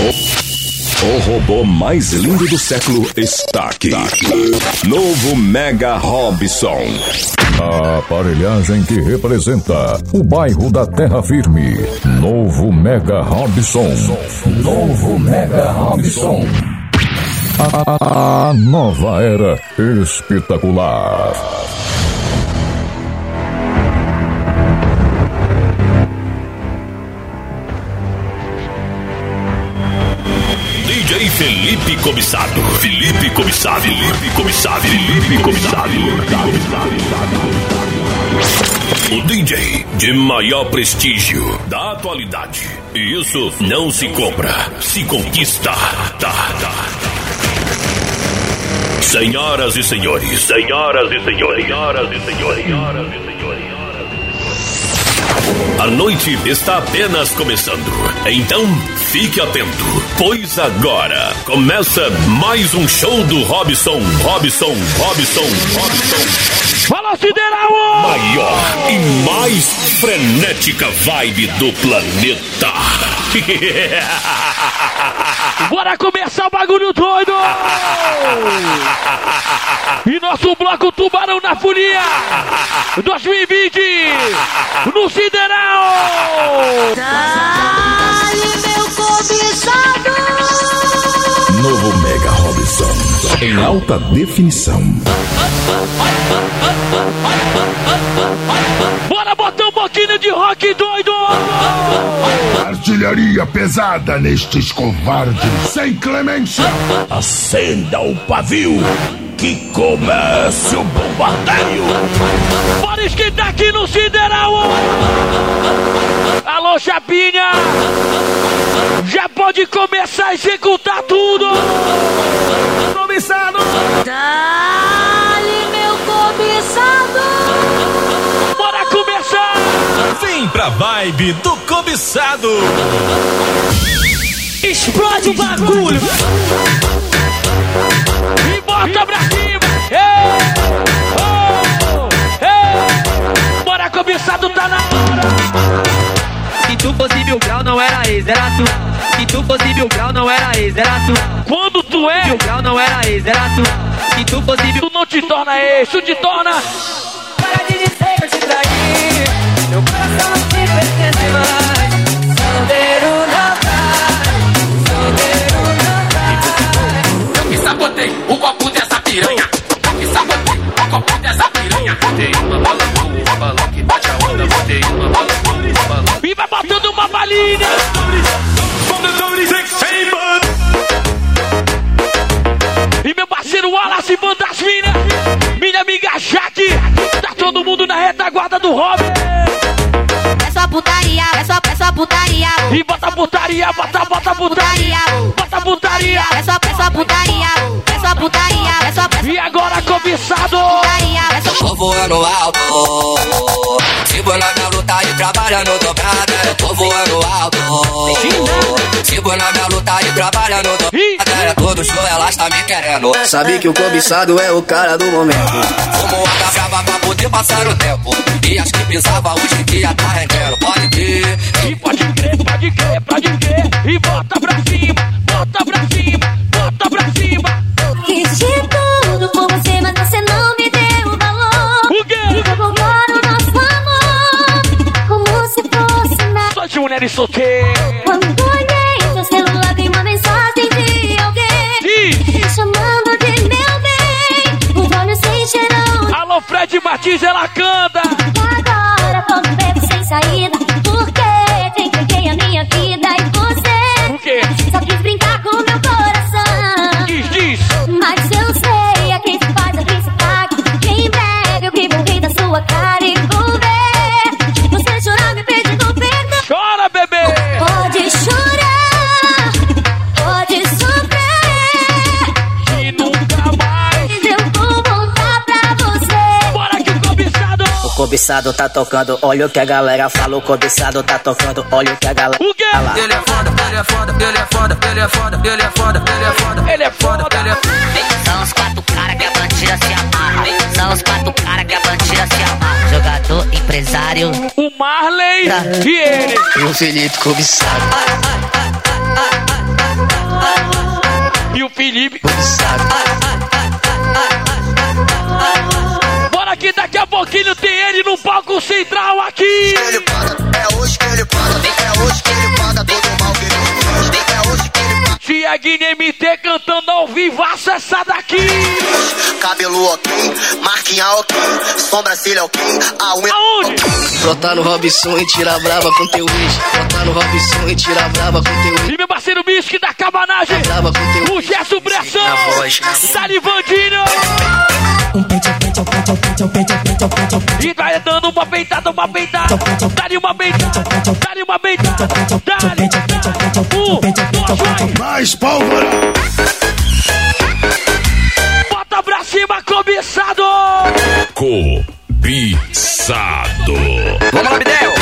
O, o robô mais lindo do século está aqui. Novo Mega Robson. A aparelhagem que representa o bairro da Terra Firme. Novo Mega Robson. Novo Mega Robson. A, a nova era espetacular. Felipe Comissado. Felipe Comissado. Felipe Comissado. Felipe Comissado. O DJ de maior prestígio da atualidade. E isso não se compra, se conquista. Tá, tá. Senhoras e senhores, senhoras e senhores, senhoras e senhores, senhoras e senhores. A noite está apenas começando. Então, fique atento, pois agora começa mais um show do Robson, Robson, Robson, Robson. Fala, Sideral! Maior e mais frenética vibe do planeta. Bora começar o bagulho doido! E nosso bloco Tubarão na Folia 2020 no Sideral! Dale, meu cobiçado! Novo Mega Robson. Em alta definição. Bora botar um pouquinho de rock doido! Artilharia pesada nestes covardes, sem clemência. Acenda o pavio que comece o bombardeio. Bora esquentar aqui no Sideral! Alô, Chapinha! Já pode começar a executar tudo! Começando! Dale, Vem pra vibe do cobiçado. Explode o bagulho! E bota pra cima! Ei! Oh! Ei! Bora cobiçado, tá na hora! Se tu fosse mil grau, não era ex, era tu. Se tu fosse mil grau, não era ex, era tu. Quando tu é, Mil grau não era ex, era tu. Se tu fosse mil tu não te torna ex, tu te torna. Para de dizer que eu te traí. Meu coração pertence mais. Solteiro não vai. Solteiro. Eu que sabotei o copo dessa piranha. Eu que sabotei o copo dessa piranha. Botei uma bola uma que bate a onda. Botei uma bola uma vai botando uma balinha! E meu parceiro Wallace Bandas Minas, minha amiga Jaque, tá todo mundo na retaguarda do Robin. É só putaria, é só, é só putaria. E bota putaria, bota, bota putaria, bota putaria. É só, é só putaria, é só putaria, é só, é só E agora cobiçado, putaria, é só Tô voando alto. Trabalhando dobrada. Eu tô voando alto. Sigo na minha luta e trabalhando dobrada. Todo show elas tá me querendo. Sabe que o cobiçado é o cara do momento. Como a brava pra poder passar o tempo. E as que pisava hoje em dia tá rendendo. Pode ter. e pode crer, pode crer, pode crer. E bota pra cima, bota pra cima, bota pra cima. Fiz de mulheres solteiras. Quando olhei seu celular, vi uma mensagem de alguém E chamando de meu bem. Os olhos se encheram alô, Fred Martins, ela canta. agora, como beco sem saída. Porque te entreguei a minha vida cobiçado. O cobiçado tá tocando, olha o que a galera fala. O cobiçado tá tocando, olha o que a galera O quê? fala. Ele é foda, ele é foda, ele é foda, ele é foda, ele é foda, ele é foda. Ele é foda. Ele é São os quatro cara que a bandida se amarra. São os quatro cara que a bandida se amarra. Jogador, empresário O Marley e ele. E o Felipe cobiçado. Felipe. Bora central aqui. Ele paga, é hoje que ele é hoje que ele todo mal que ele. É hoje que ele paga. Tiaguinho MT cantando ao vivo, essa daqui. Cabelo ok, marquinha ok, sobrancelha ok, a unha Aonde? Brotar no Robson e tirar brava com teu ex. Brotar no Robson e tirar brava com teu ex. E meu parceiro Bisque da cabanagem. Brava com teu O ex. Gerson Bressão. Na voz. Dali Vandinho. E vai dando uma peitada, uma peitada. Dá-lhe uma peitada. Dá-lhe uma peitada. Dá-lhe. Um, dois, vai. Mais pólvora. Bota pra cima, cobiçado. Cobiçado. Vamos lá, Bidel.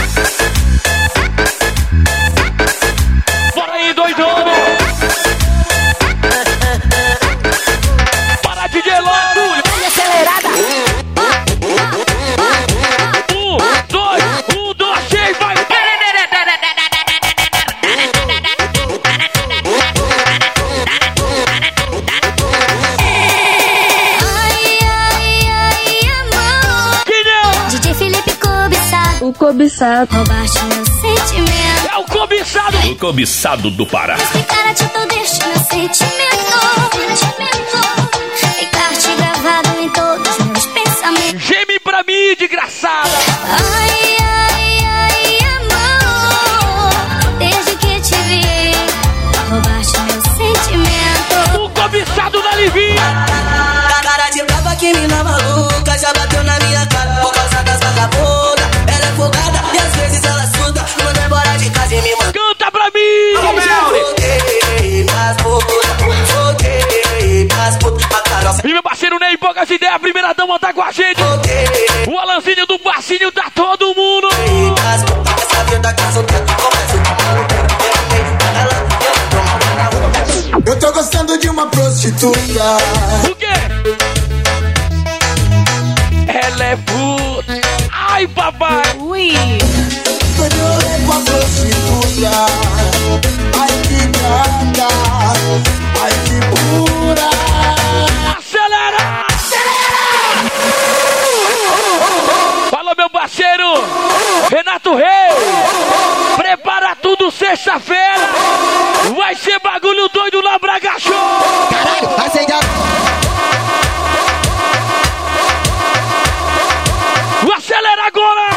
Cobiçado. O cobiçado. Roubaste meu sentimento. É o cobiçado. O cobiçado do Pará. Explicar a ti todo este meu sentimento. Sentimento. Ficar-te gravado em todos os meus pensamentos. Geme pra mim, desgraçada. Ai, ai, com a gente. O Alanzinho do Barcinho tá todo mundo. Eu tô gostando de uma prostituta. Sexta-feira. Vai ser bagulho doido na Braga Show. Caralho, acende a... Acelera agora!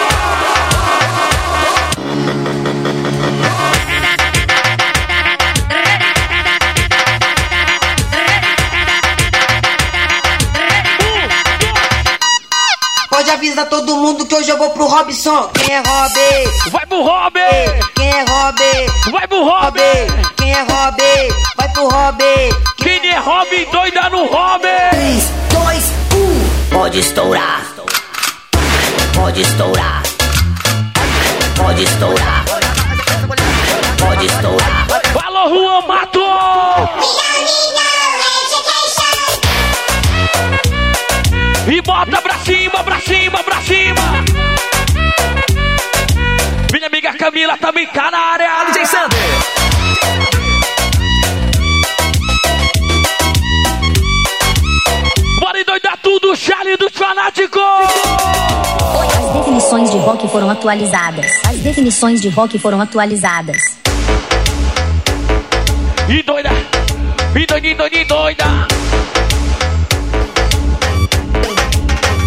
Pode avisar todo mundo que hoje eu vou pro Robson. Quem é Rob? Vai pro Rob? Vai pro Rob! Rob. Quem é Rob? Vai pro Rob. Quem é Rob doida no Rob? 3, 2, 1. Pode estourar. Pode estourar. Pode estourar. Pode estourar. Falou, Juan Mato! E bota pra cima, pra cima, pra cima! Minha amiga Camila também tá na área! DJ Sander! Charlie dos fanáticos! As definições de rock foram atualizadas. As definições de rock foram atualizadas. E doida! E doida, e doida, e doida!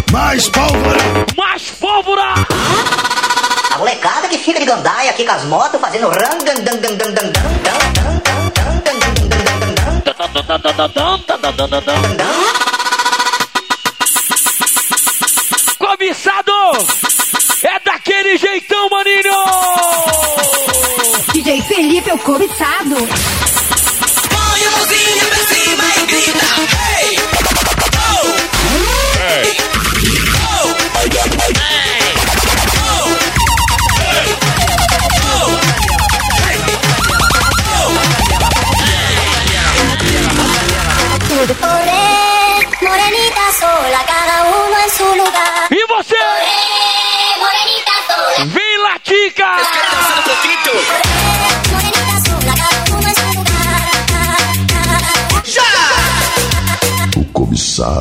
Mais pólvora. Mais pólvora! A molecada que fica de gandaia aqui com as motos fazendo ran maninho! DJ Felipe o cobiçado.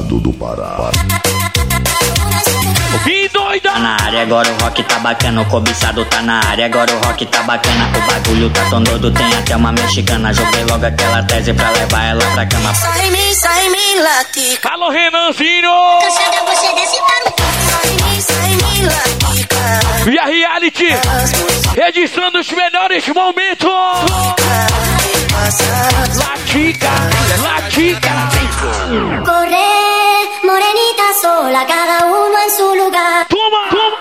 Do Pará. Que doida! Tá na área, agora o rock tá bacana, o cobiçado tá na área, agora o rock tá bacana, o bagulho tá tão doido, tem até uma mexicana, joguei logo aquela tese pra levar ela pra cama. Sai em mim, sai em mim, latica. Alô, Renanzinho! Cansada, você desce para o Sai mim, sai mim, latica. E a reality, registrando os melhores momentos! Latica, latica! Corre, sola, cada uno en su lugar. Toma, toma!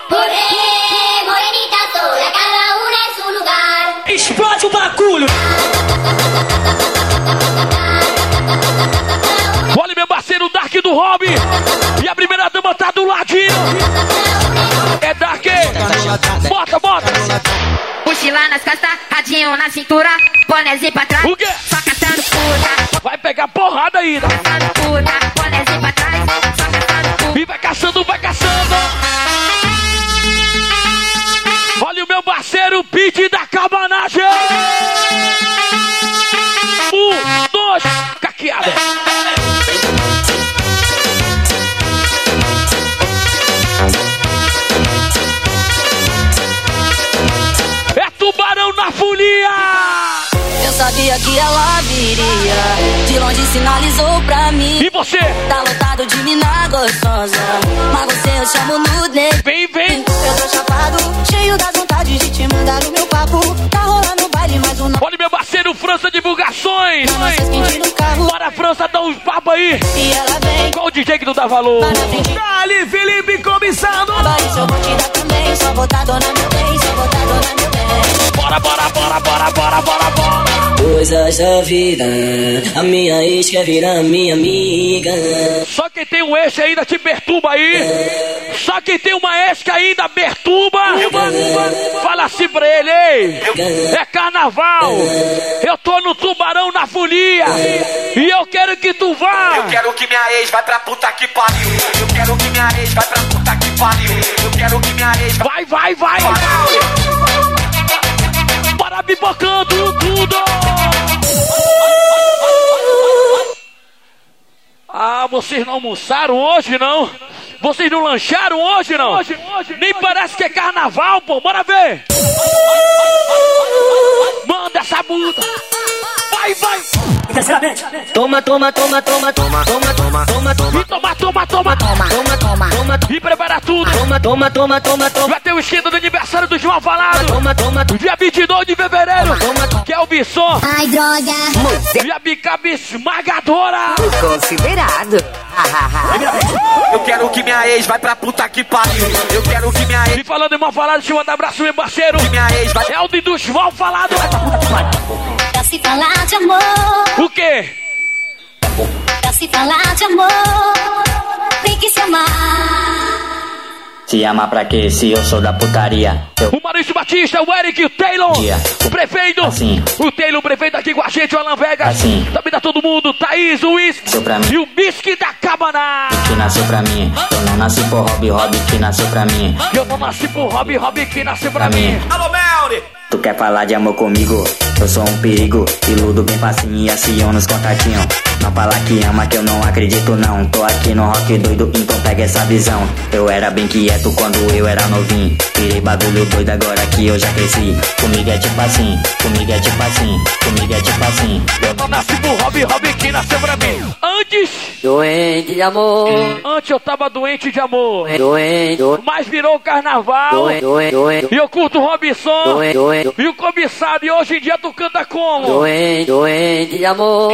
Morenita sola, cada una en su lugar. Explode o bagulho! Olha meu parceiro Dark do Hobby! E a primeira dama tá do ladinho! É Dark! Bota, bota! Mochila nas costas, radinho na cintura, bonézinho pra trás. O quê? Só puta, Vai pegar porrada aí! né? cantando puta, bonézinho pra trás. Só. E vai caçando, vai caçando! Olha o meu parceiro Pete da cabanagem! Um, dois, caqueada! É tubarão na folia! Sabia que ela viria. De longe sinalizou pra mim. E você? Tá lotado de mina gostosa. Mas você eu chamo no negro. Vem, vem! Eu tô chapado, cheio das vontades de te mandar o meu papo. Tá rolando baile, mais um Olha meu parceiro França Divulgações! Carro. Bora França, dá uns papos aí! E ela vem. Qual o DJ que não dá valor? Dali, Felipe Cobiçado. Baile, eu vou te dar também. Só botar dona meu bem, só botar dona meu bem. Bora, bora, bora, bora, bora, bora, bora! Coisas da vida, a minha ex quer virar minha amiga. Só quem tem um ex ainda te perturba aí. Só quem tem uma ex que ainda perturba. Fala assim pra ele, ei. É carnaval. Eu tô no tubarão na folia. E eu quero que tu vá. Eu quero que minha ex vai pra puta que pariu. Eu quero que minha ex vai pra puta que pariu. Eu quero que minha ex Vai, vai, vai. Bora pipocando tudo. Ah, vocês não almoçaram hoje, não? Vocês não lancharam hoje, não? Nem parece que é carnaval, pô. Bora ver. Manda essa bunda. Vai, vai. Toma, toma, toma, toma, toma, toma, toma, toma, toma. E toma, toma, toma. Toma, toma, toma, E prepara tudo. toma, toma, toma, toma, toma. Vai ter o esquenta do aniversário do João Falado. Toma, toma, toma. Dia 22 de fevereiro. Toma, toma. Que é o Bisson. Ai, droga. E a bicabe esmagadora. Considerado. Eu quero que minha ex vai pra puta que pariu. Eu quero que minha ex. E falando em mal falado, deixa eu mandar abraço, meu parceiro. Que minha ex vai. É o de dos mal falado. Pra se falar de amor, O quê? pra se falar de amor, tem que se amar. Se ama pra quê? Se eu sou da putaria. Eu O Maurício Batista, o Eric, o Taylor. Dia. O prefeito. Assim. O Taylor, o prefeito aqui com a gente, o Alan Vegas. Assim. Também tá todo mundo. Thaís, o Whisky. Sou pra mim. E o Bisque da Cabana. que nasceu pra mim. Eu não nasci por hobby, hobby que nasceu pra mim. Eu não nasci por Rob, Rob que nasceu pra Pra mim. mim. Alô, Melri. Tu quer falar de amor comigo? Eu sou um perigo, iludo bem facinho e aciono os contatinhos. Não fala que ama que eu não acredito não. Tô aqui no rock doido, então pega essa visão. Eu era bem quieto quando eu era novinho. Virei bagulho doido agora que eu já cresci. Comigo é tipo assim, comigo é tipo assim, comigo é tipo assim. Eu não nasci por Rob, Rob que nasceu pra mim. Antes, Doente de amor. antes eu tava doente de amor. Doente, doente, Mas virou carnaval. doente, doente, E eu curto o Robson. doente, doente, E o cobiçado. E hoje em dia tu canta como? doente, doente de amor.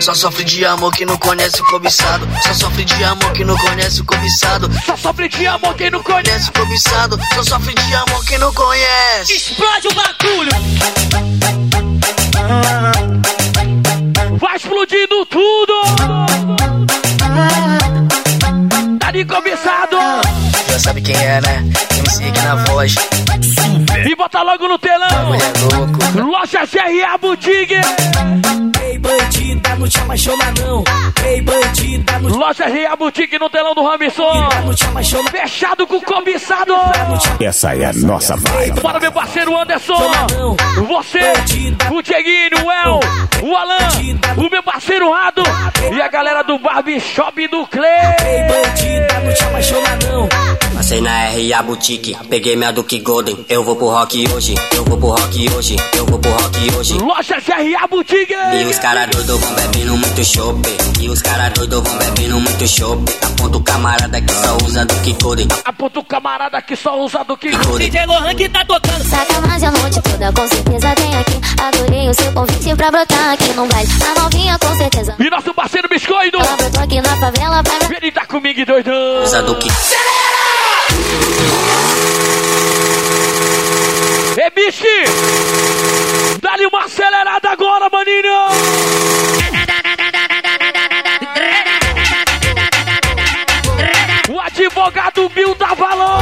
Só sofre de amor quem não conhece o cobiçado. Só sofre de amor quem não conhece o cobiçado. Só sofre de amor quem não conhece. O cobiçado. Só sofre de amor quem não conhece. Explode o bagulho. Vai explodindo tudo. Tá de cobiçado. Já sabe quem é, né? MC aqui na voz. E bota logo no telão. Loja GRA Boutique. Bandida, não te apaixona não. Ei, bandida, não Loja Ria Boutique no telão do Ramison. não te apaixona. Fechado com o cobiçado. Essa é a nossa vibe. Bora, meu parceiro Anderson. Você, o Dieguinho, o El, o Alan, o meu parceiro Rado e a galera do Barbershop do Clay. Ei, bandida, não te apaixona não. Passei na RA Boutique, peguei minha Duke Golden. Eu vou pro rock hoje, eu vou pro rock hoje, eu vou pro rock hoje. Loja GRA Boutique. E os cara doido vão bebendo muito chopp. E os cara doido vão bebendo muito chopp. Aponta o camarada que só usa Duke Golden. Aponta o camarada que só usa do que DJ Lohan que tá tocando. Sacanagem a noite toda, com certeza tem aqui. Adorei o seu convite pra brotar aqui no baile. A novinha com certeza. E nosso parceiro Biscoito. Ela brotou aqui na favela pra Ele tá comigo, doidão. Usa Duke. Ei, bicho! Dá-lhe uma acelerada agora, maninho! O advogado Bill dá valor!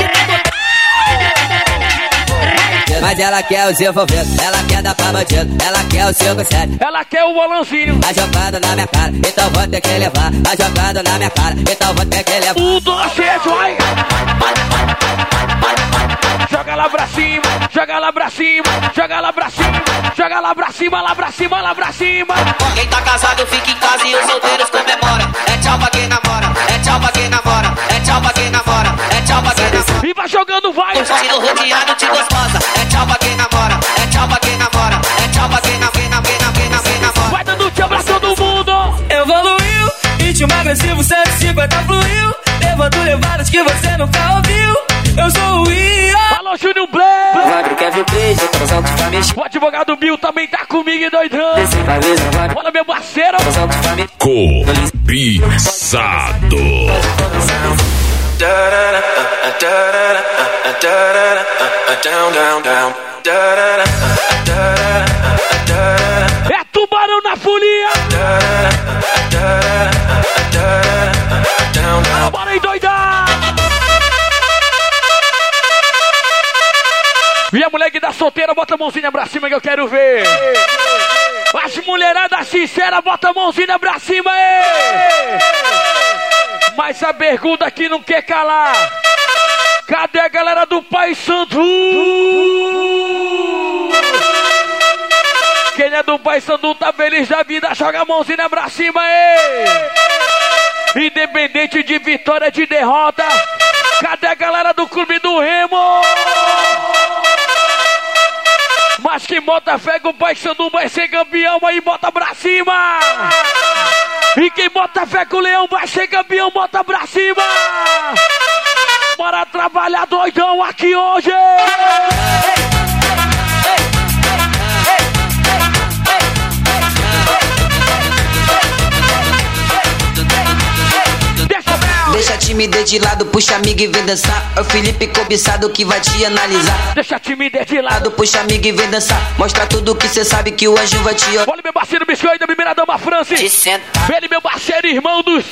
Mas ela quer o seu envolvido, ela quer dar pra bandido, ela quer o 57. Ela quer o volanzinho. Tá jogando na minha cara, então vou ter que levar. Tá jogando na minha cara, então vou ter que levar. Um, dois, três, vai! Joga lá pra cima, joga lá pra cima, joga lá pra cima, joga lá pra cima, lá pra cima, lá pra cima. Quem tá casado fica em casa e os solteiros comemora. É tchau pra quem namora, é tchau pra quem namora, é tchau pra quem namora, é tchau pra quem namora. E vai jogando, vai! Curtindo rodeado de gostosa. É tchau pra quem namora, é tchau pra quem namora, é tchau pra quem namora, quem namora, quem namora, quem namora. Vai dando tchau pra todo mundo! Evoluiu, ritmo agressivo 150 fluiu. Levando levadas que você nunca ouviu. Eu sou o Ia. Família. O advogado Bill também tá comigo, doidão! Bora, meu parceiro! Cobiçado. É tubarão solteira, bota a mãozinha pra cima que eu quero ver. As mulheradas sinceras, bota a mãozinha pra cima aí. Mas a pergunta que não quer calar. Cadê a galera do Pai Sandu? Quem é do Pai Sandu tá feliz da vida, joga a mãozinha pra cima aí. Independente de vitória, de derrota. Cadê a galera do Clube do Remo? Mas que bota fé que o Pai Sandu vai ser campeão aí, bota pra cima! E quem bota fé que o Leão vai ser campeão, bota pra cima! Bora trabalhar doidão aqui hoje! Deixa a timidez de lado, puxa amigo e vem dançar. É o Felipe cobiçado que vai te analisar. Deixa a timidez de lado, puxa amigo e vem dançar. Mostra tudo que cê sabe que o anjo vai te olhar. Olha meu parceiro biscoito da primeira dama Francis. Ele meu parceiro irmão dos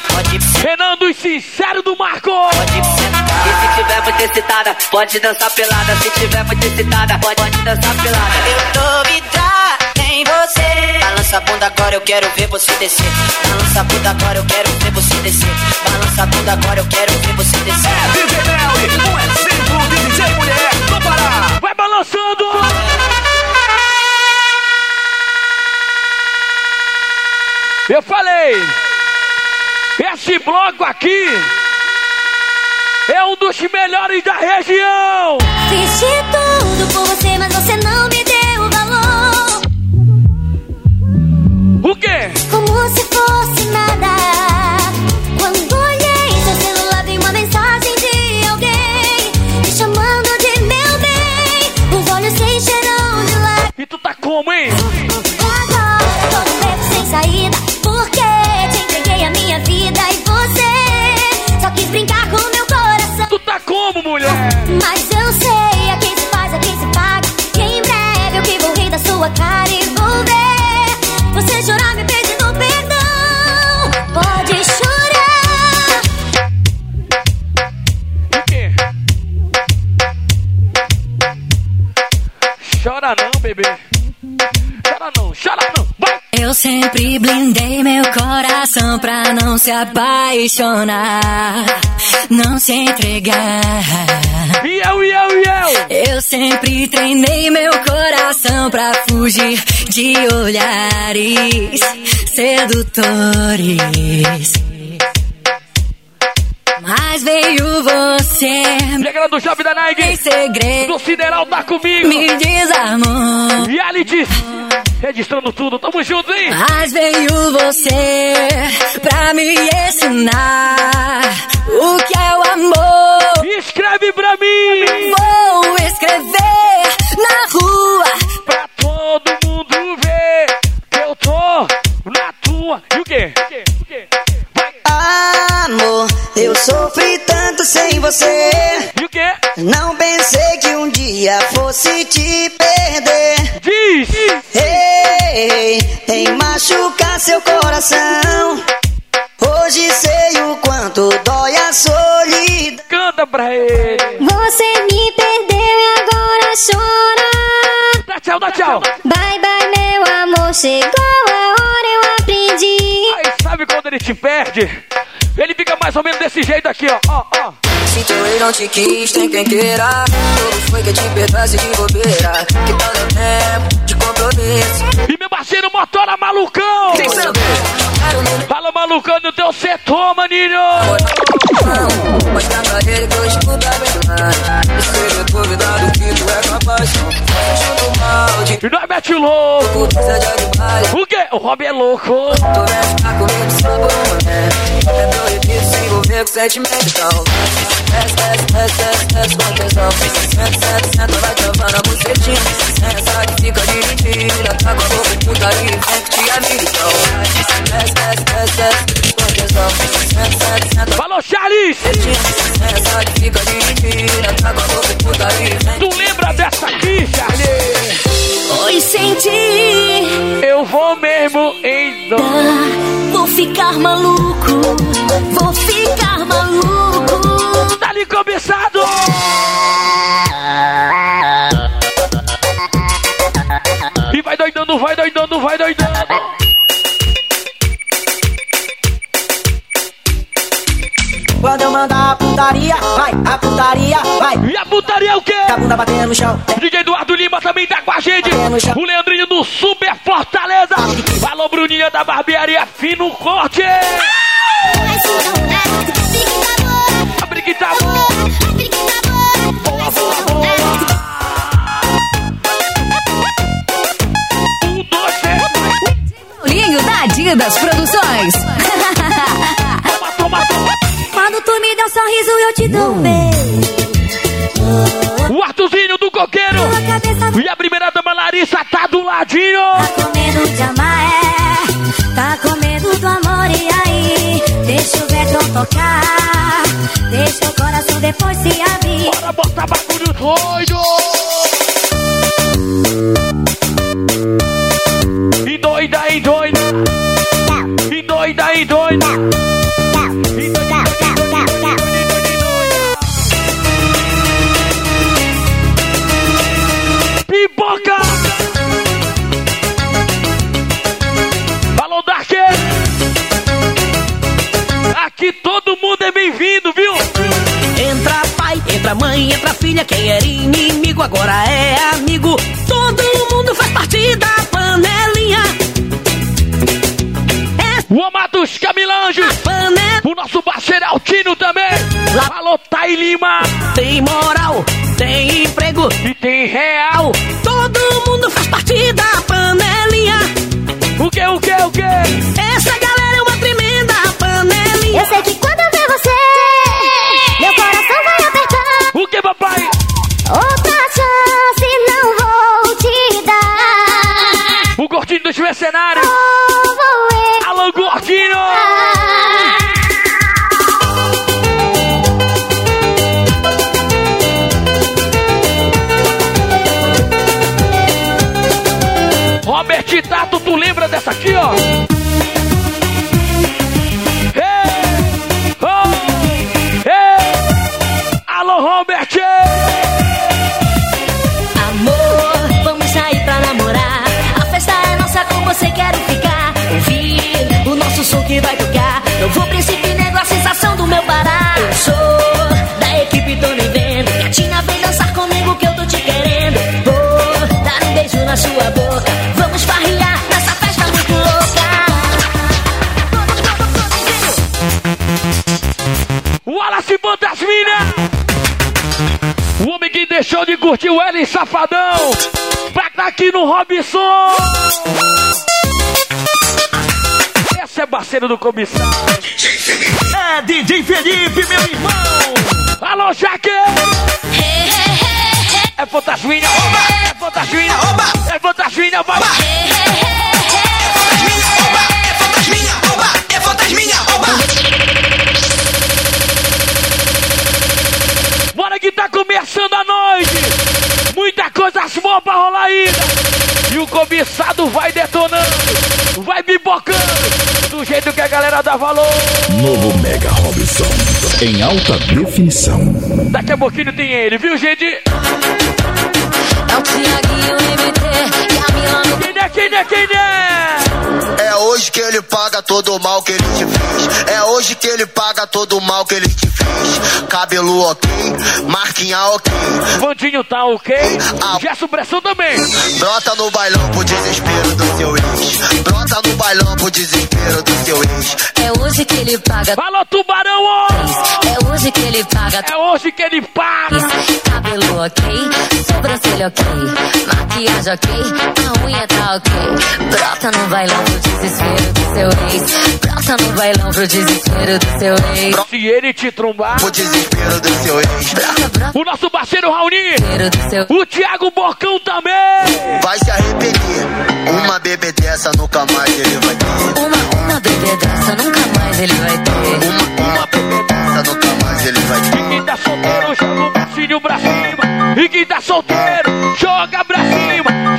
Renan dos Sincero do Marco. E se tiver muito excitada, pode dançar pelada. Se tiver muito excitada, pode, pode dançar pelada. Eu tô vidrada em você. Balança a bunda agora, eu quero ver você descer. Balança a bunda agora, eu quero ver você descer. Balança a bunda agora, eu quero ver você descer. DJ Mel, um exemplo de DJ mulher do Pará. Vai balançando! Eu falei! Esse bloco aqui é um dos melhores da região! Fiz de tudo por você, mas você não me deu quê? Como se fosse nada. Quando olhei seu celular, vi uma mensagem de alguém me chamando de meu bem. Os olhos se encheram de lágrimas. E tu tá como, hein? Agora tô no beco sem saída. Porque te entreguei a minha vida e você só quis brincar com meu coração. Tu tá como, mulher? Mas eu sei a quem se faz, a quem se paga. Que em breve Eu chorar me pedindo perdão. Pode chorar. O quê? Chora não, bebê. Chora não, chora não sempre blindei meu coração pra não se apaixonar, não se entregar. E eu, e eu, e eu? Eu sempre treinei meu coração pra fugir de olhares sedutores. Mas veio você. Chegando do Jovem da Nike. Em segredo. Do Sideral tá comigo. Me desarmou. Reality. Registrando tudo. Tamo junto, hein? Mas veio você pra me ensinar o que é o amor. Escreve pra mim. Vou escrever na rua pra todo mundo ver que eu tô na tua. E o quê? O quê? O quê? Amor, eu sofri tanto sem você. E o quê? Não pensei que um dia fosse te perder. Diz! Ei, em machucar seu coração. Hoje sei o quanto dói a solidão. Canta pra ele. Você me perdeu e agora chora. Dá tchau, dá tchau. Bye, bye, meu amor. Chegou a hora, eu aprendi. Aí sabe quando ele te perde? Ele fica mais ou menos desse jeito aqui, ó. ó, ó. Se teu ex não te quis, tem quem queira. Todo foi que te perdoasse de bobeira. Que tal tempo de compromisso? E meu parceiro motora malucão. Fala malucão no teu setor, maninho. Mostra pra ele que eu escuto mais. E se ele duvidado que tu é capaz, sentindo mal de E nós mete louco. O quê? O Rob é louco. Tu vem ficar comigo só por um momento. É proibido se envolver com sentimento, então. Desce, desce, desce, desce, desce com atenção. Senta, senta, vai travando a bucetinha. Senta que fica dividida. Tá com a boca putaria e vem que te avisa, desce, desce, desce com atenção. Senta, senta. Falou, Charles. Senta que fica dividida. Tá com a boca putaria e vem Tu lembra dessa aqui, Charles? Oi, senti. Eu vou mesmo em dó. Vou ficar maluco. Vou ficar maluco. Tá ali começado. E vai doidando, vai doidando, vai doidando. Quando eu mandar a putaria, vai, a putaria, vai. E a putaria é o quê? A bunda batendo no chão. Com a gente. O Leandrinho do Super Fortaleza. Falou, Bruninha da Barbearia Fino Corte. A briquita boa. Boa, boa, boa. Um, dois, três. Paulinho da Adidas Produções. Toma, toma, toma. Quando tu me dá um sorriso, eu te dou um beijo. Doido. Altino também! Falou, Thay Lima! tem moral, tem emprego. E tem real! Todo mundo faz parte da panelinha. O que, o que, o que? Essa galera é uma tremenda panelinha. Eu sei que quando eu ver você, meu coração vai apertar. O que, papai? Outra chance não vou te dar. O gordinho dos mercenários! Oh, de curtir o Safadão, pra tá aqui no Robson. Esse é parceiro do comissário. É DJ Felipe, meu irmão. Alô, Jaque! É fantasminha, oba! É fantasminha, oba! É fantasminha, vai! É o cobiçado vai detonando, vai bibocando, do jeito que a galera dá valor! Novo Mega Robson. Em alta definição. Daqui a pouquinho tem ele, viu, gente? É o Tiaguinho MT e a Milano. Quem é, quem é, quem é? É hoje que ele paga todo o mal que ele te fez. É hoje que ele paga todo o mal que ele te fez. Cabelo ok, marquinha ok. Vandinho tá ok? Gesso Pressão também! Brota no bailão pro desespero do seu ex. Brota no bailão pro desespero do seu ex. É hoje que ele paga. Alô, Tubarão! ó! É hoje que ele paga. É hoje que ele paga! Cabelo ok, sobrancelha ok, maquiagem ok, a unha tá ok. Brota no bailão pro desespero do seu ex. Brota no bailão pro desespero do seu ex. Se ele te trombar, Pro desespero do seu ex. O nosso parceiro Raoni, do seu o Thiago Bocão também! Vai se arrepender. Uma bebê dessa nunca mais ele vai ter. Uma, uma bebê dessa nunca mais ele vai ter. Uma, uma bebê dessa nunca mais ele vai ter. E quem tá solteiro, joga o bracinho pra cima. E quem tá solteiro, joga pra cima,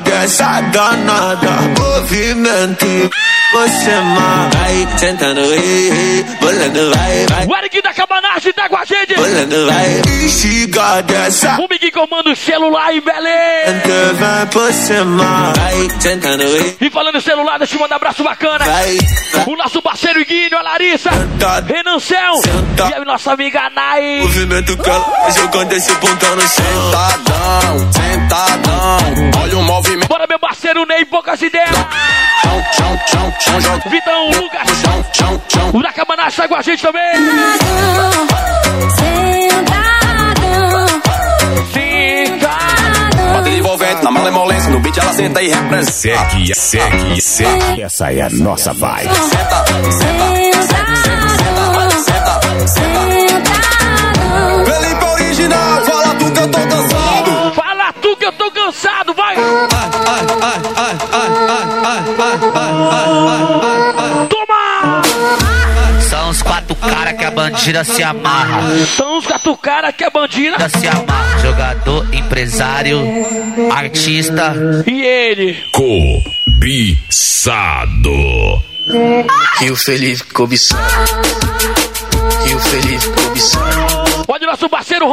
dessa danada, movimento. Você vai sentando, ei, bolando, vai, vai. O Eric da Cabanagem tá com a gente. Bolando, vai. Instiga dessa O Miguel comanda o celular em Belém. danada, vai por cima. Vai sentando, ei, E falando em celular, deixa eu mandar um abraço bacana. vai, vai. O nosso parceiro Guinho, a Larissa, Sentado. Renan Céu Senta. e a nossa amiga Nai. Movimento que ela jogando esse pontão no chão. Sentadão, sentadão. Olha o movimento. Bora, meu parceiro Ney, poucas ideias. Chão, chão, chão, chão, joga. Vitão, Lucas, Chão, chão, chão. o da Cabanagem tá com a gente também. Sentado. Bota envolvente na malemolência. No beat ela senta e representa. Segue, segue, segue. Essa é a nossa vibe. Senta, senta, senta, senta, senta. Felipe original, fala tu que eu tô cansado. São os quatro caras que a bandida se amarra. São os catucara que é bandida. Se amarra. Jogador, empresário, artista. E ele? Cobiçado. E o Felipe cobiçado. E o Felipe cobiçado. Pode nosso parceiro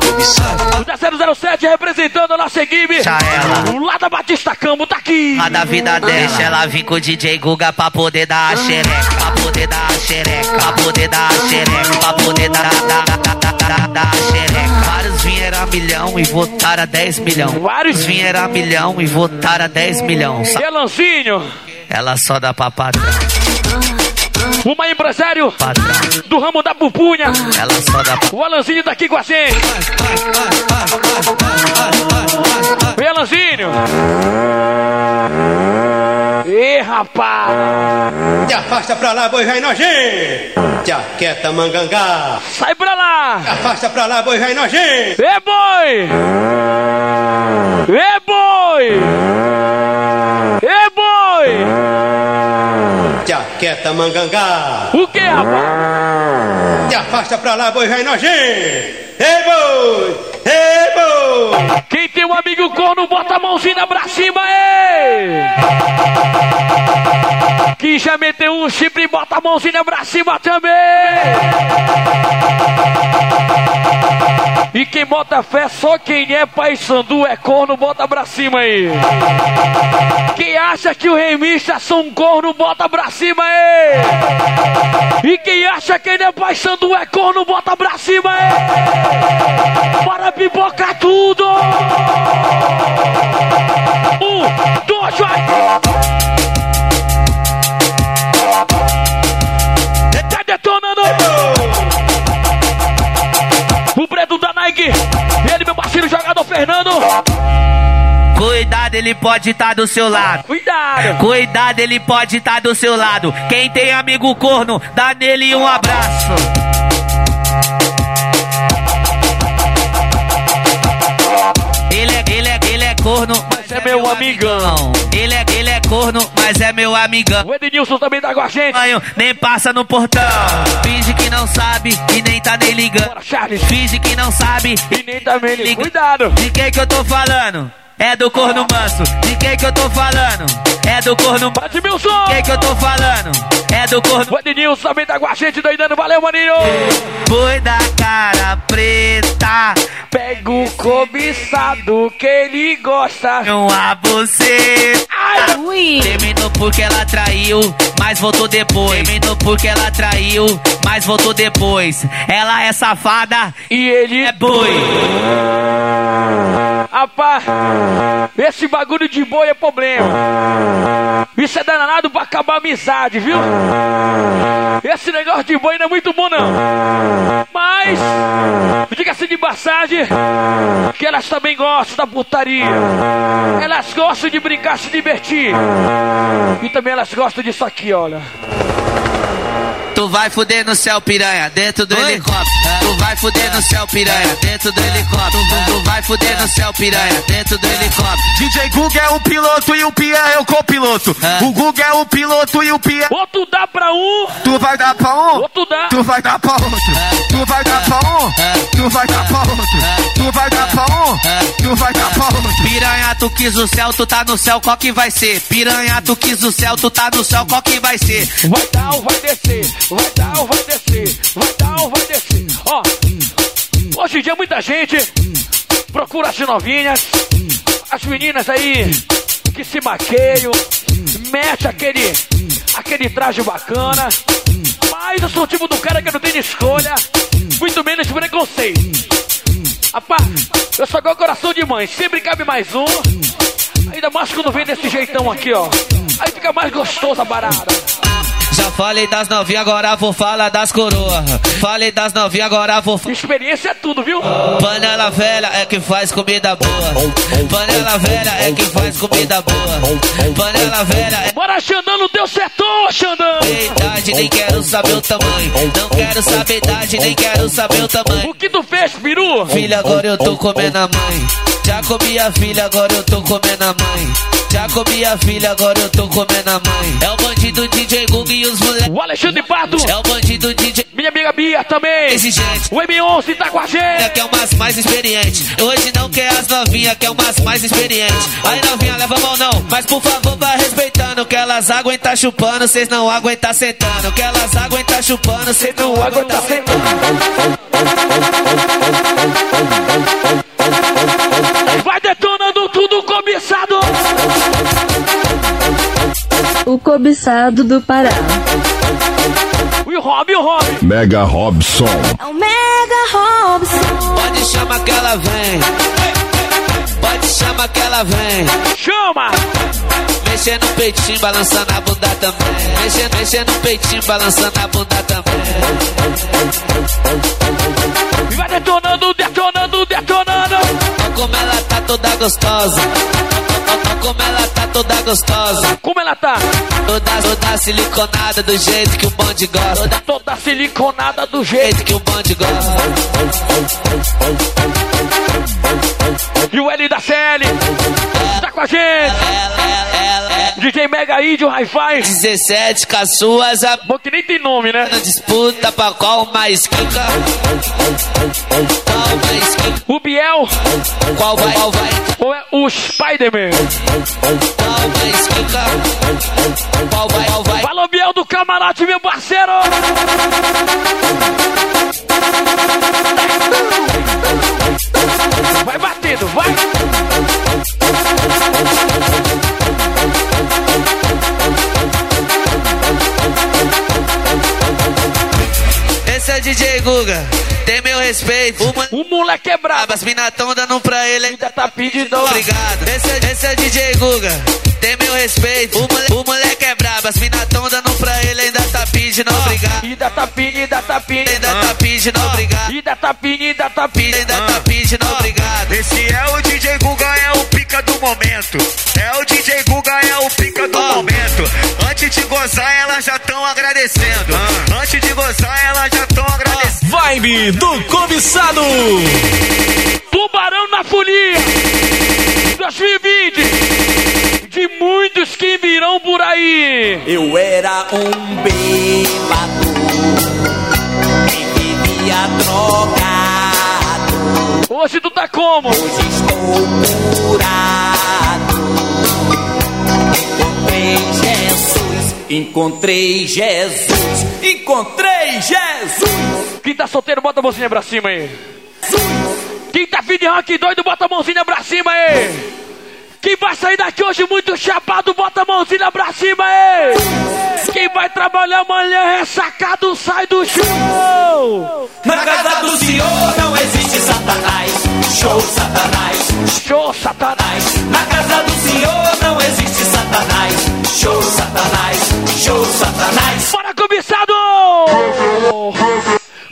cobiçado. O da 007 representando a nossa equipe. Ela. O lá da Batista Campo tá aqui. A da vida deixa ela vir com o DJ Guga pra poder dar a xereca. Pra poder dar a xereca. Pra poder dar a xereca. Pra poder dar, dar, dar, dar, dar, dar a xereca. Vários vieram a milhão e votaram a 10 milhão. Vários vieram a milhão e votaram a 10 milhão. Elanzinho, Ela só dá pra patrão. Uma empresário do ramo da pupunha. Ela só dá pra O Alanzinho tá aqui com a gente. Oi, Alanzinho. Ê, rapaz. Te afasta pra lá, boi vai nojento. Te aquieta, mangangá. Sai pra lá. Te afasta pra lá, boi vai nojento. Ê, boi. Ê, boi. Ê, boi. Te aquieta, mangangá. O que, rapaz? Te afasta pra lá, boi vai nojento. Ei, boi. Ei, boi. Quem tem um amigo corno, bota a mãozinha pra cima, ei! Quem já meteu um chifre, bota a mãozinha pra cima também! E quem bota fé, só quem é pai sandu é corno, bota pra cima aí! Quem acha que o remista são corno, bota pra cima aí! E quem acha que ele é pai sandu é corno, bota pra cima aí! Bora pipocar tudo! tudo! Um, dois, vai! Tá detonando! O Bredo da Nike, ele, meu parceiro jogador Fernando. Cuidado, ele pode estar tá do seu lado. Cuidado! Cuidado, ele pode estar tá do seu lado. Quem tem amigo corno, dá nele um abraço. Corno, mas é meu amigão. Ele é, ele é corno, mas é meu amigão. O Ednilson também tá com a gente. Nem passa no portão. Finge que não sabe e nem tá nem ligando. Bora, Charles. Finge que não sabe E nem também liga. Cuidado. De quem que eu tô falando? É do corno manso. De quem que eu tô falando? É do corno. Bate meu som. Quem que eu tô falando? É do corno O Ednilson também tá com a gente doidando. Valeu, maninho. Boi da cara preta. Pega o cobiçado que ele gosta. Não a você. Ai, Ui. Terminou porque ela traiu, mas voltou depois. Terminou porque ela traiu, mas voltou depois. Ela é safada e ele é boi. Rapaz, esse bagulho de boi é problema. Isso é danado pra acabar a amizade, viu? Esse negócio de boi não é muito bom, não. Mas, diga-se de passagem, que elas também gostam da putaria. Elas gostam de brincar, se divertir. E também elas gostam disso aqui, olha. Tu vai fuder no céu, piranha, dentro do helicóptero. Tu vai fuder no céu, piranha, dentro do helicóptero. Tu vai fuder no céu, piranha, dentro do helicóptero. DJ Google é o piloto e o Pia é o copiloto. O Google é o piloto e o Pia. Outro dá pra um, Tu vai dar pra um, outro dá. tu vai dar pra outro. Tu vai dar pra um, tu vai dar pra outro. Tu vai dar pra um, tu vai dar pra outro. Piranha, tu quis o céu, tu tá no céu, qual que vai ser? Piranha, tu quis o céu, tu tá no céu, qual que vai ser? Vai dar ou vai descer? Vai dar ou vai descer? Vai dar ou vai descer? Ó, hoje em dia muita gente procura as novinhas, as meninas aí que se maqueiam, mete aquele, aquele traje bacana. Mas eu sou o tipo do cara que não tem escolha, muito menos preconceito. Rapaz, eu só igual coração de mãe, sempre cabe mais um. Ainda mais quando vem desse jeitão aqui, ó. Aí fica mais gostosa a parada. Já falei das novinhas, agora vou falar das coroas. Falei das novinhas, agora vou. Experiência é tudo, viu? Panela velha é que faz comida boa. Panela velha é que faz comida boa. Panela velha é. Bora, Xandão, no teu setor, Xandão! Idade, nem quero saber o tamanho. Não quero saber idade, nem quero saber o tamanho. O que tu fez, peru? Filha, agora eu tô comendo a mãe. Já comi a filha, agora eu tô comendo a mãe. Já comi a filha, agora eu tô comendo a mãe. É o bandido DJ Google e os moleques. O Alexandre Pato, É o bandido DJ minha amiga Bia também. exigente. O M11 tá com a gente. que é umas mais experientes. Hoje não quer as novinhas, quer umas mais experientes. Aí novinha, leva a mão não. Mas por favor, vai respeitando. Que elas aguentam chupando, cês não aguentam sentando. Que elas aguentam chupando, cês não aguentam sentando. Vai detonando tudo cobiçado. O cobiçado do Pará. E o Rob, o Rob. Mega Robson. É o Mega Robson. Pode chamar que ela vem. Pode chamar que ela vem. Chama. Mexendo no peitinho, balançando a bunda também. Mexendo, mexendo no peitinho, balançando a bunda também. E vai detonando, detonando, detonando. Toda gostosa. Como ela tá toda gostosa. Como ela tá? Toda, toda siliconada do jeito que o bonde gosta. Toda Toda siliconada do jeito. jeito que o bonde gosta. E o L da CL tá com a gente. Ela, ela, ela DJ Mega Índio Hi-Fi. 17 com as suas a Bom que nem tem nome, né? disputa pra qual mais quica. Qual mais quica? O Biel Qual vai, qual vai? ou é o Spider-Man? Qual mais quica? Qual vai, qual vai? Falou, Biel do Camarote, meu parceiro. Vai batendo, vai. Esse é o DJ Guga, tem meu respeito. O, O moleque é brabo. as mina tão dando pra ele, Ainda tá pedindo. obrigado. Esse é, esse é o DJ Guga, tem meu respeito. O, o moleque é brabo, as mina tão dando pra ele, ainda tá pedindo obrigado. E da tapinha, e da tapinha. Ainda tá pedindo obrigado. E da tapinha, e da tapinha. Ainda tá pedindo obrigado. Esse é o DJ Google momento. É o DJ Guga, é o pica do momento. Antes de gozar, elas já estão agradecendo. Antes de gozar, elas já estão agradecendo. Vibe do cobiçado. Tubarão na folia 2020 De muitos que virão por aí Eu era um bêbado e vivia drogado. Hoje tu tá como? Hoje estou curado. Encontrei Jesus, encontrei Jesus, encontrei Jesus. Quem tá solteiro, bota a mãozinha pra cima aí Quem tá fim de ranking doido, bota a mãozinha pra cima aí quem vai sair daqui hoje muito chapado, bota a mãozinha pra cima aí. Quem vai trabalhar amanhã ressacado, sai do show. Na casa do Senhor não existe Satanás. Show Satanás. Show Satanás. Na casa do Senhor não existe Satanás. Show Satanás. Show Satanás. Bora, cobiçado!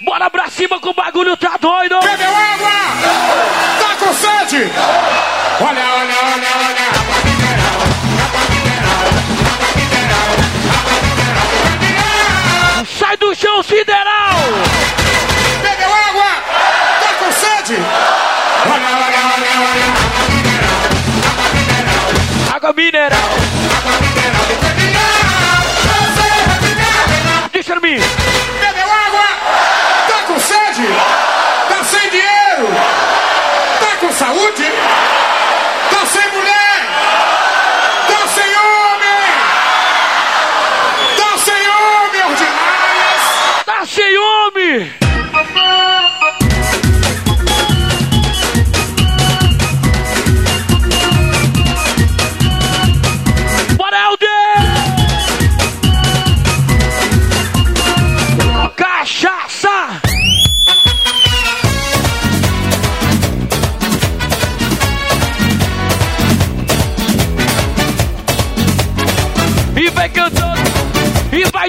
Bora pra cima que o bagulho tá doido! Bebeu água? Tá com sede? Olha, olha. Chão, sideral! Bebeu água? Tá com sede? Olha, olha. Água mineral, Água mineral! água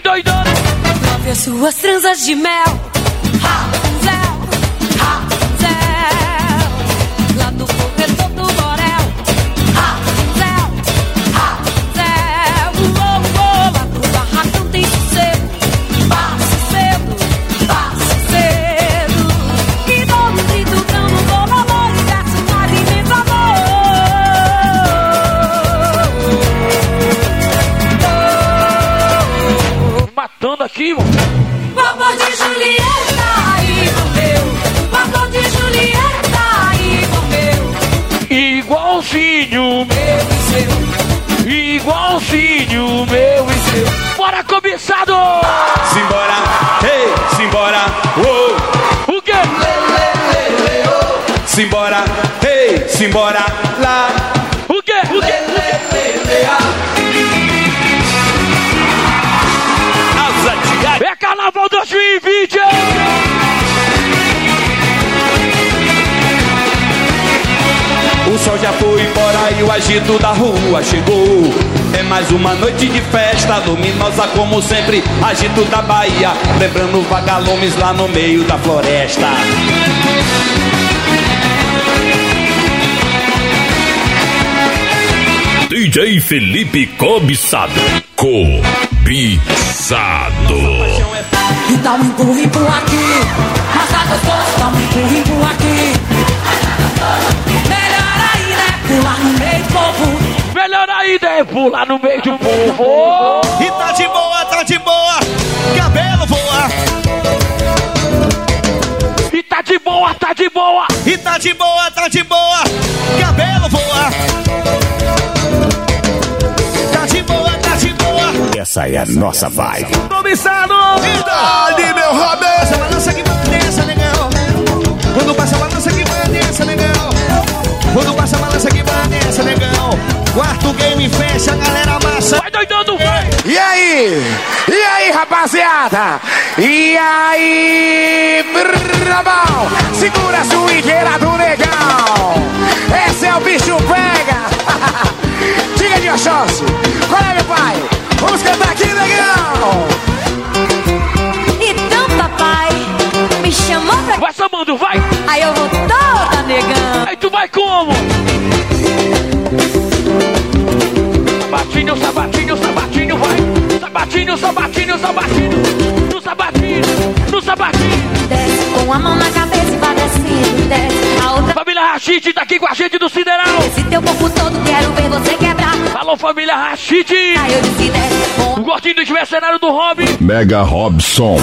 e vai doidando. Ver suas tranças de mel. Ei, simbora, lá. O quê? O quê? É Carnaval 2020! O sol já foi embora e o agito da rua chegou. É mais uma noite de festa, luminosa como sempre. Agito da Bahia, lembrando vagalumes lá no meio da floresta. DJ Felipe Cobiçado. Cobiçado. E dá um empurro, empurra aqui. Mas tá gostoso, dá um empurro, empurra aqui. Melhor aí, né? Pular no meio do povo. Melhor ainda é pular no meio do povo. E tá de boa, tá de boa. Cabelo voa. E tá de boa, tá de boa. E tá de boa, tá de boa. Cabelo voa. Essa é a nossa vibe. Cobiçado! Idade, meu Robin! Essa balança que balança, negão. Quando passa a balança que balança, negão. Quando passa a balança que balança, negão. Quarto game fecha, a galera massa. Vai doidando, vai! E aí? E aí, rapaziada? E aí, brabão? Segura a swingueira do negão. Esse é o bicho pega. Diga de chance. Qual é, meu pai? Vamos cantar aqui, negão. Então, papai, me chamou pra. Vai samando, vai! Aí eu vou toda negando. Aí tu vai como? sabatinho, sabatinho, sabatinho, vai. Sabatinho, sabatinho, sabatinho. No sabatinho, no sabatinho. Desce com a mão na cabeça Rachite tá aqui com a gente do Sideral. esse teu corpo todo, quero ver você quebrar. Alô, família Rachite. Aí eu disse, com O gordinho dos mercenários do Robin. Mega Robson.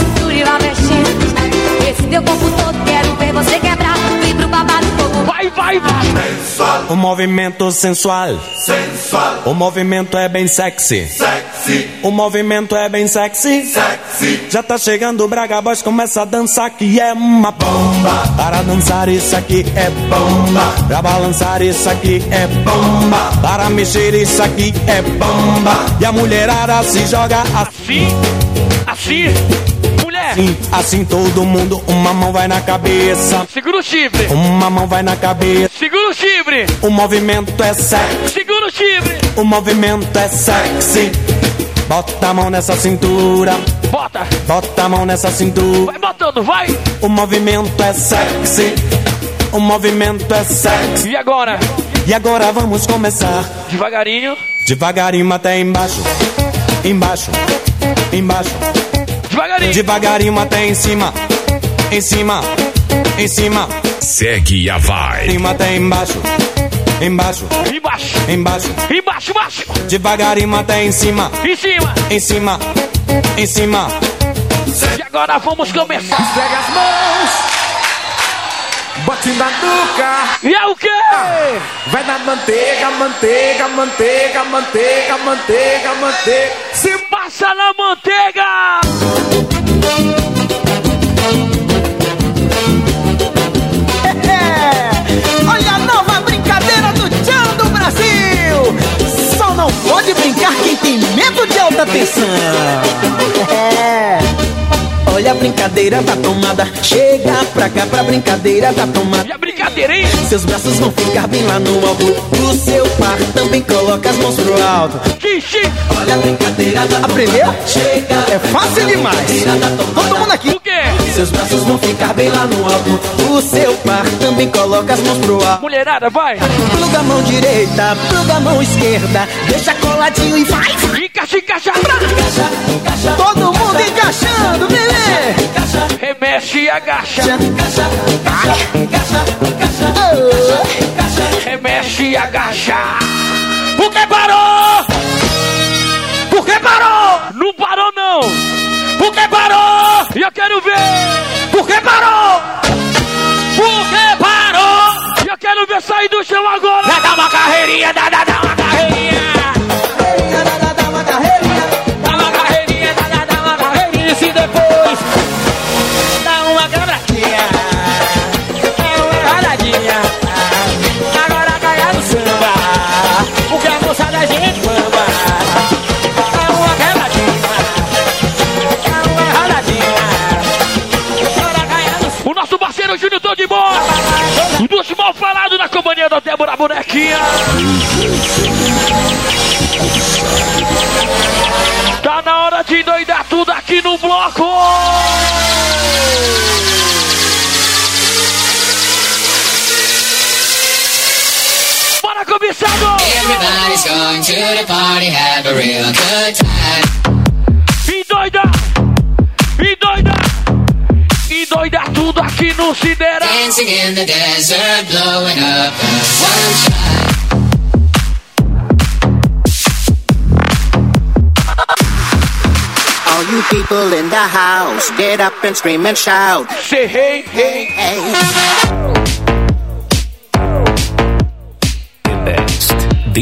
Esse teu corpo todo, quero ver você quebrar. Vem pro babado, Vai, vai, vai. O movimento sensual. Sensual. O movimento é bem sexy. Sexy. O movimento é bem sexy. Sexy. Já tá chegando o Braga Boys, começa a dançar que é uma bomba. Para dançar isso aqui é bomba. Pra balançar isso aqui é bomba. Para mexer isso aqui é bomba. E a mulherada se joga assim. Assim. Assim, assim todo mundo, uma mão vai na cabeça. Segura o chifre. Uma mão vai na cabeça. Segura o chifre. O movimento é sexy. Segura o chifre. O movimento é sexy. Bota a mão nessa cintura. Bota. Bota a mão nessa cintura. Vai botando, vai. O movimento é sexy. O movimento é sexy. E agora? E agora vamos começar. Devagarinho. Devagarinho até embaixo. Embaixo. Embaixo. Devagarinho. Devagarinho até em cima. Em cima. Em cima. Segue a vibe. Cima até embaixo. Embaixo. Embaixo. Embaixo. Embaixo, embaixo. Devagarinho até em cima. Em cima. Em cima. Em cima. E agora vamos começar. Pega as mãos. Bote na nuca. E é o quê? Vai na manteiga, manteiga, manteiga, manteiga, manteiga, manteiga. Se passa na manteiga. É, olha a nova brincadeira do Tchan do Brasil! Só não pode brincar quem tem medo de alta tensão. É. Olha a brincadeira da tomada. Chega pra cá pra brincadeira da tomada. E a brincadeira, hein? Seus braços vão ficar bem lá no alto. O seu par também coloca as mãos pro alto. Chique. Olha a brincadeira da Aprendeu? Chega. É fácil demais. Todo mundo aqui. Seus braços vão ficar bem lá no alto. O seu par também coloca as mãos pro alto. Mulherada, vai. Pluga a mão direita, pluga a mão esquerda. Deixa coladinho e vai. Encaixa, encaixa. Encaixa, encaixa. Todo mundo encaixando, bebê. Remexe e agacha. Encaixa, encaixa, encaixa, encaixa. Remexe e agacha. Por que parou? Por que parou? Não parou, não. Por que parou? E eu quero ver. Por que parou? Por que parou? E eu quero ver sair do chão agora. Dá, dá uma carreirinha, dá, dá, dá uma carreirinha. Mal falado na companhia da Débora Bonequinha. Tá na hora de doidar tudo aqui no bloco. Bora, cobiçado! Everybody's going to the party, have a real good time. E doida! E doida! E doida tudo aqui no Sideral! Dancing in the desert, blowing up the sunshine. All you people in the house, get up and scream and shout. Say hey, hey, hey.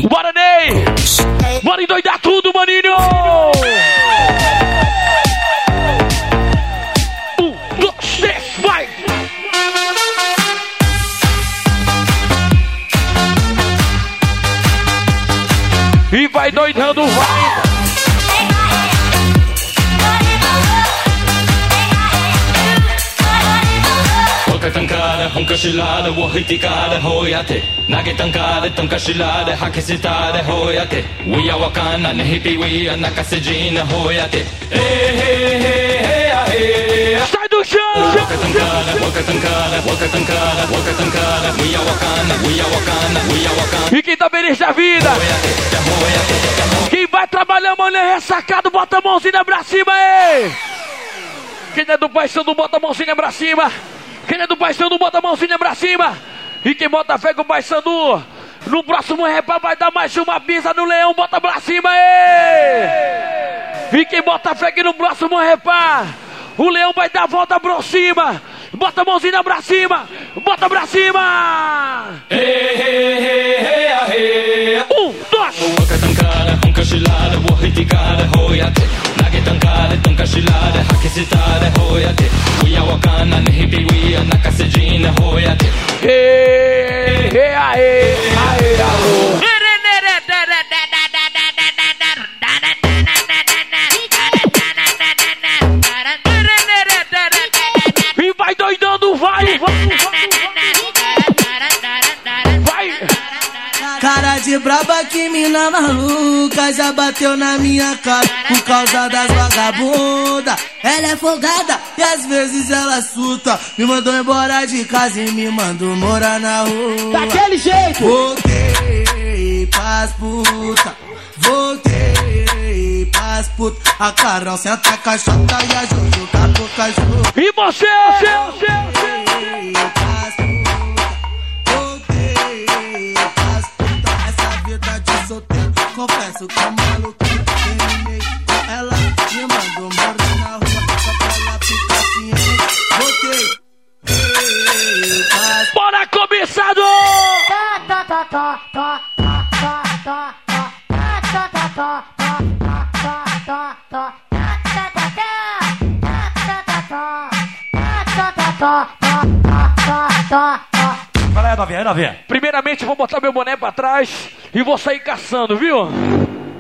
Bora, Ney! Bora endoidar tudo, maninho! doidando, vai! tankare, hamkashilare, wahitikare, hoyate. Nage tankare, tankashilare, hakisitare, hoyate. We are wakana, nehipi, we are nakasejina, hoyate. Hey, hey, hey, hey, ah, hey, ah, hey. Ah. Do chão! Are wakana. E quem tá feliz da vida? Quem vai trabalhar amanhã ressacado, bota a mãozinha pra cima aí. Quem é do Paysandu, bota a mãozinha pra cima. Quem é do Paysandu, bota a mãozinha pra cima. E quem bota fé com o Paysandu, no próximo repá vai dar mais uma pisa no leão, bota pra cima aí. E quem bota fé que no próximo repá, o leão vai dar a volta pra cima. Bota a mãozinha pra cima. Bota pra cima. Um, dois. Hey, hey. Mina maluca já bateu na minha cara por causa das vagabunda. Ela é folgada e às vezes ela surta. Me mandou embora de casa e me mandou morar na rua. Daquele jeito. Voltei pras puta. Voltei pras puta. A Carol senta a caixota e a Jojo tá com cachorro. E você, você, você, confesso que é maluco. Terminei ela, me mandou morar na rua. Só pra ela ficar ciente. Pras Bora, cobiçado! Fala aí, novinha, aí, novinha. Primeiramente, vou botar meu boné pra trás e vou sair caçando, viu?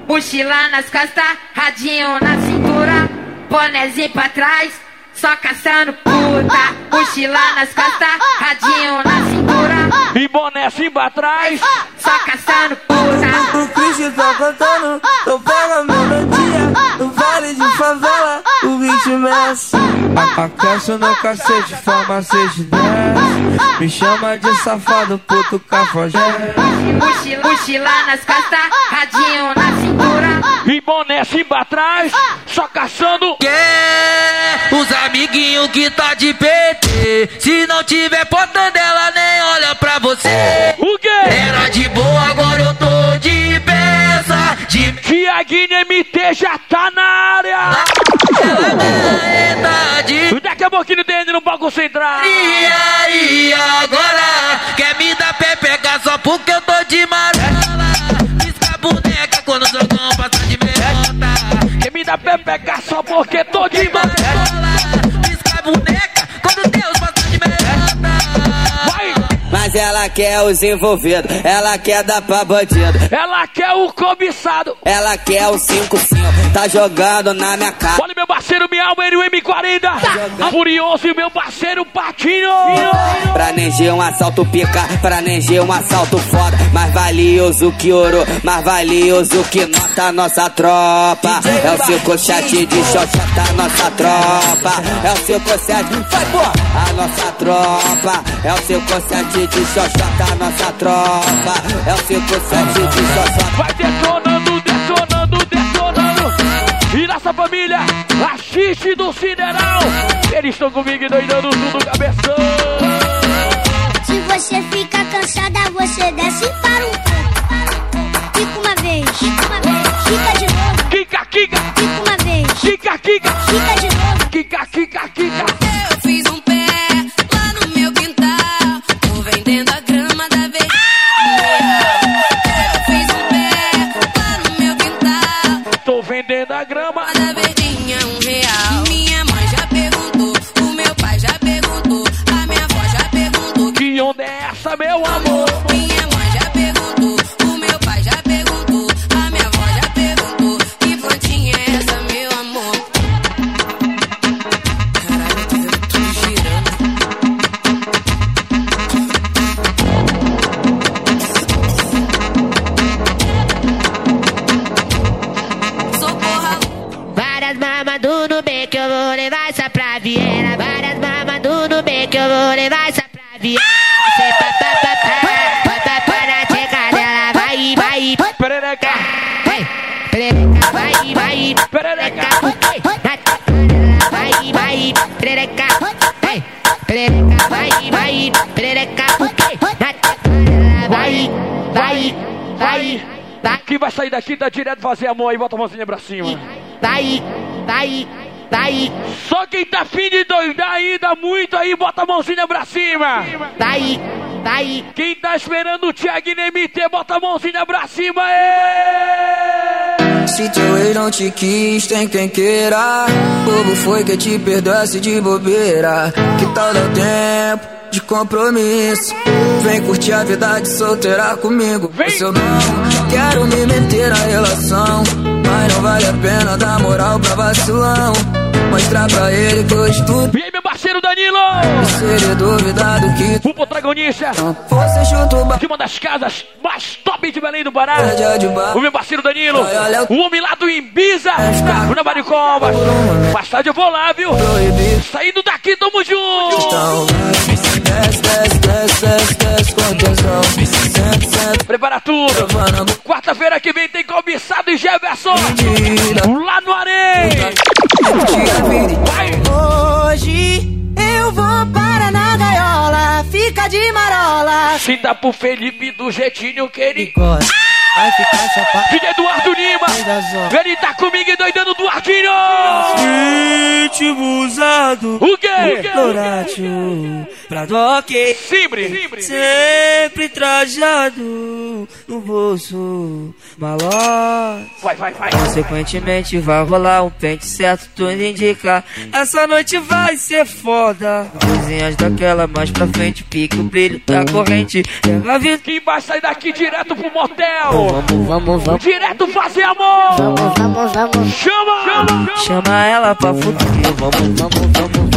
Mochila nas costas, radinho na cintura, bonezinho pra trás, só caçando puta. Mochila nas costas, radinho na cintura, E boné assim pra trás. só caçando puta. O Christian tá cantando, eu pego a melodia No vale de favela, o ritmo é assim Aquece no cacete, farmacete desce Me chama de safado, puto cafajé Mochila, mochila nas costas, radinho na cintura. E boné assim pra trás, só caçando. Quer os amiguinhos que tá de PT. Se não tiver porta dela, nem olha pra você. O quê? Era de boa, agora eu tô de peça. De Tiaguinho MT já tá na área. verdade. Daqui a pouquinho tem ele no palco central. E aí, agora? Quer me dar pé pegar só porque eu tô de marola? Pé pegar só porque tô de? Mas ela quer os envolvidos, ela quer dar pra bandido. Ela quer o cobiçado. Ela quer o 5-5, tá jogando na minha cara. Olha meu parceiro Miau, ele o M40. Furioso e meu parceiro Patinho. Pra Nenê um assalto pica, pra Nenê um assalto foda. Mais valioso que ouro, mais valioso que nota nossa tropa. É o 57 de xoxota, nossa tropa. É o 57, vai pô, a nossa tropa. É o 57 de xoxota, nossa tropa. É o 57 de xoxota. Vai detonando, detonando, detonando. E nossa família, a xixi do Sideral. Eles estão comigo e doidando tudo cabeção. Se você fica cansada, você desce para um pouco. Fica uma vez, fica uma vez, fica de novo. Kika, kika, Fica uma vez, kika, kika, fica de amor aí, bota a mãozinha pra cima. Daí, daí, daí. Só quem tá afim de doidar ainda muito aí, bota a mãozinha pra cima. Daí, daí. Quem tá esperando o Thiago NMT, bota a mãozinha pra cima. Ê! Se teu ex não te quis, tem quem queira. Bobo foi que te perdoasse de bobeira. Que tal dar tempo de compromisso? Vem curtir a vida de solteira comigo. Se eu não quero me meter na relação, mas não vale a pena dar moral pra vacilão. Mostrar pra ele que hoje tudo. E aí, meu parceiro Danilo? Seria duvidado que O protagonista você de uma das casas mais top de Belém do Pará. É. O meu parceiro Danilo. O homem lá do Imbiza. O na Maricombas. Mais tarde eu vou lá, viu? Saindo daqui, tamo junto. Então, desce, desce, desce, desce, desce com tesão. Prepara tudo. Quarta-feira que vem tem cobiçado e Jefferson. Lá no Areia. Hoje eu vou para na gaiola, fica de marola. Se dá pro Felipe do jeitinho que ele gosta. Vai ficar chapado. DJ Eduardo Lima. Ele tá comigo e doidando do Arquinho. Ritmo usado. O quê? Florátil. Pra doque. Simbre. Sempre trajado no bolso. Malote. Vai, vai, vai. Consequentemente vai rolar um pente certo, tudo indica. Essa noite vai ser foda. Coisinhas daquela mais pra frente, pique o brilho da corrente. Leva a vida. Vai sair daqui direto pro motel? Vamos, vamos, vamos. Direto fazer amor. Vamos, vamos, vamos. Chama, chama. Chama ela pra fuder. Vamos, vamos, vamos,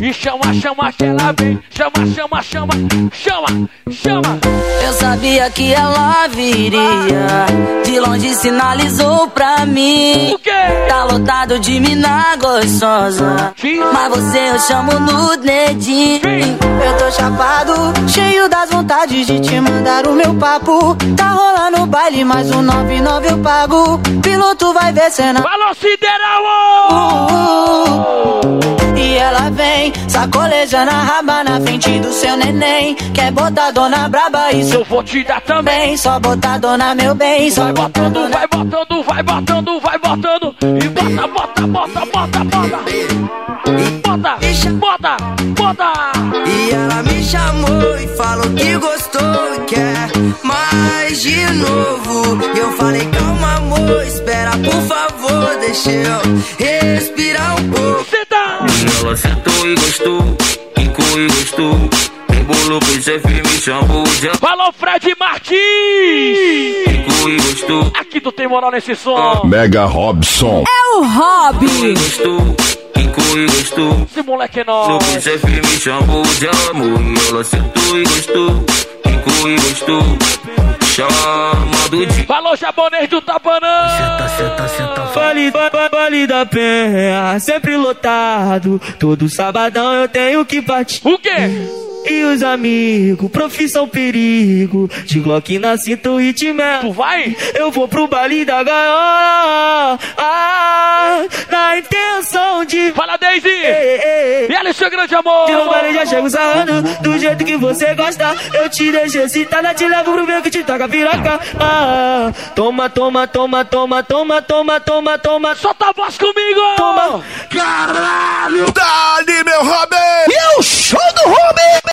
E chama, chama que ela vem. Chama, chama, chama. Chama, chama. Eu sabia que ela viria. De longe sinalizou pra mim. O quê? Tá lotado de mina gostosa. Mas você eu chamo no dedinho. Eu tô chapado, cheio das vontades de te mandar o meu papo. Tá rolando o baile, mais um 99 eu pago. Piloto vai ver cena. Falou, Sideral! E ela vem, sacolejando a raba na frente do seu neném. Quer botar dona braba, isso eu vou te dar também. Só botar dona meu bem, só Vai botando, dona. vai botando, vai botando, vai botando. E bota, bota, bota, bota, bota. Bota, bota, bota. E ela me chamou e falou que gostou e quer mais de novo. E eu falei, calma, amor, espera, por favor, deixa eu respirar um pouco. Ela sentou e gostou, quicou e gostou. Embolou pro chefe, me chamou de Falou, Fred Martins! Quicou e gostou. Aqui tu tem moral nesse som. Mega Robson. É o Hobby. Gostou, quicou e gostou. Esse moleque é Falou pro nóis. chefe, me chamou de amor. E ela sentou e gostou, quicou e gostou. Chamado de Falou, japonês do Tapanã! Vale, va- va- vale da penha, sempre lotado. Todo sabadão eu tenho que partir. O quê? E os amigos, profissão perigo. De Glock na cinta e te meto. Tu vai? Eu vou pro baile da gaiola. Ah, na intenção de. Fala, Daisy! E E ela, seu grande amor! De baile já chego sarrando Do jeito que você gosta Eu te deixo excitada Te levo pro meu que te toca piroca ah, Toma, toma, toma, toma, toma, toma, toma, toma Solta a voz comigo! Toma Caralho! Dali, meu Robin! E o show do Rubi!